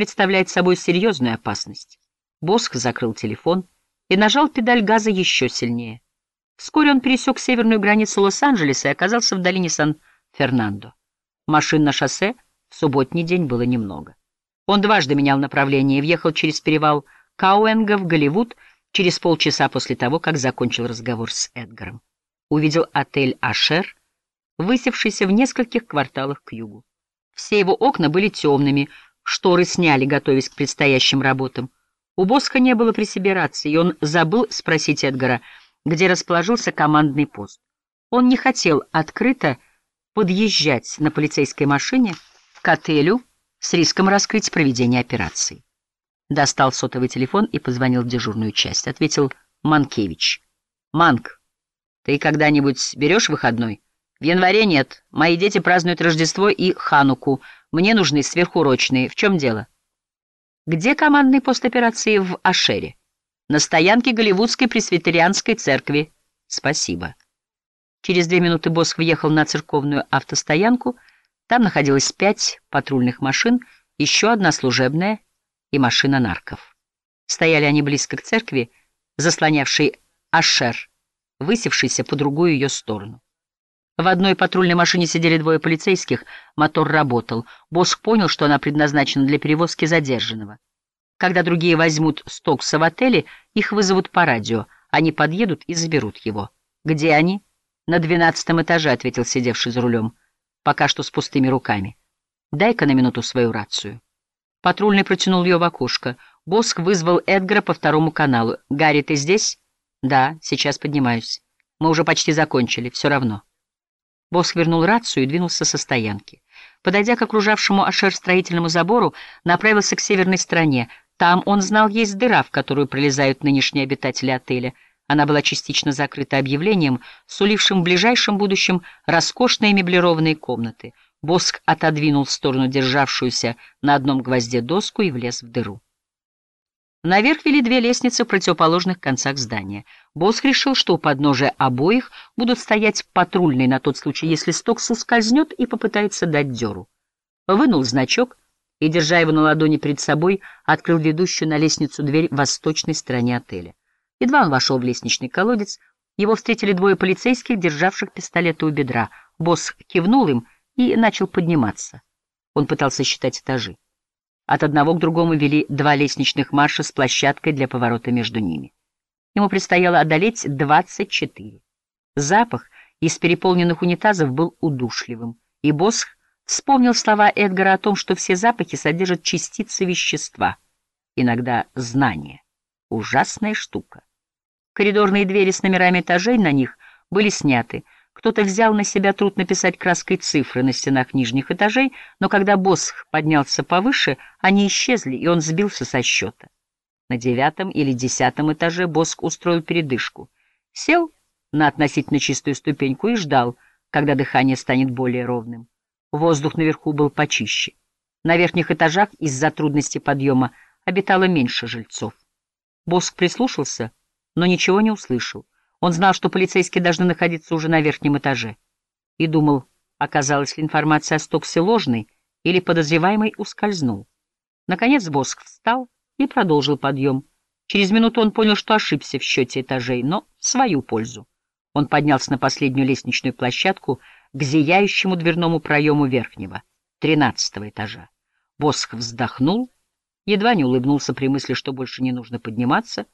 представляет собой серьезную опасность. Босх закрыл телефон и нажал педаль газа еще сильнее. Вскоре он пересек северную границу Лос-Анджелеса и оказался в долине Сан-Фернандо. Машин на шоссе в субботний день было немного. Он дважды менял направление и въехал через перевал Кауэнга в Голливуд через полчаса после того, как закончил разговор с Эдгаром. Увидел отель «Ашер», высевшийся в нескольких кварталах к югу. Все его окна были темными, шторы сняли, готовясь к предстоящим работам. У Босха не было при себе рации, и он забыл спросить Эдгара, где расположился командный пост. Он не хотел открыто подъезжать на полицейской машине к отелю с риском раскрыть проведение операции. Достал сотовый телефон и позвонил в дежурную часть. Ответил Манкевич. «Манк, ты когда-нибудь берешь выходной?» В январе нет. Мои дети празднуют Рождество и Хануку. Мне нужны сверхурочные. В чем дело? Где командный пост операции в Ашере? На стоянке Голливудской пресвитерианской церкви. Спасибо. Через две минуты босс въехал на церковную автостоянку. Там находилось пять патрульных машин, еще одна служебная и машина нарков. Стояли они близко к церкви, заслонявшей Ашер, высевшийся по другую ее сторону. В одной патрульной машине сидели двое полицейских, мотор работал. Босх понял, что она предназначена для перевозки задержанного. Когда другие возьмут Стокса в отеле, их вызовут по радио. Они подъедут и заберут его. «Где они?» «На двенадцатом этаже», — ответил сидевший за рулем. «Пока что с пустыми руками. Дай-ка на минуту свою рацию». Патрульный протянул ее в окошко. Босх вызвал Эдгара по второму каналу. «Гарри, ты здесь?» «Да, сейчас поднимаюсь. Мы уже почти закончили, все равно». Босс вернул рацию и двинулся со стоянки. Подойдя к окружавшему Ашер строительному забору, направился к северной стороне. Там, он знал, есть дыра, в которую пролезают нынешние обитатели отеля. Она была частично закрыта объявлением, сулившим в ближайшем будущем роскошные меблированные комнаты. Боск отодвинул в сторону державшуюся на одном гвозде доску и влез в дыру. Наверх вели две лестницы в противоположных концах здания. Босс решил, что у подножия обоих будут стоять патрульные на тот случай, если Стокс ускользнет и попытается дать дёру. Вынул значок и, держа его на ладони перед собой, открыл ведущую на лестницу дверь в восточной стороне отеля. Едва он вошел в лестничный колодец, его встретили двое полицейских, державших пистолеты у бедра. Босс кивнул им и начал подниматься. Он пытался считать этажи. От одного к другому вели два лестничных марша с площадкой для поворота между ними. Ему предстояло одолеть 24. Запах из переполненных унитазов был удушливым, и Босх вспомнил слова Эдгара о том, что все запахи содержат частицы вещества, иногда знания. Ужасная штука. Коридорные двери с номерами этажей на них были сняты, кто-то взял на себя труд написать краской цифры на стенах нижних этажей, но когда Босх поднялся повыше, они исчезли, и он сбился со счета. На девятом или десятом этаже Боск устроил передышку. Сел на относительно чистую ступеньку и ждал, когда дыхание станет более ровным. Воздух наверху был почище. На верхних этажах из-за трудности подъема обитало меньше жильцов. Боск прислушался, но ничего не услышал. Он знал, что полицейские должны находиться уже на верхнем этаже. И думал, оказалась ли информация о Стоксе ложной, или подозреваемый ускользнул. Наконец Боск встал и продолжил подъем. Через минуту он понял, что ошибся в счете этажей, но в свою пользу. Он поднялся на последнюю лестничную площадку к зияющему дверному проему верхнего, тринадцатого этажа. Босх вздохнул, едва не улыбнулся при мысли, что больше не нужно подниматься,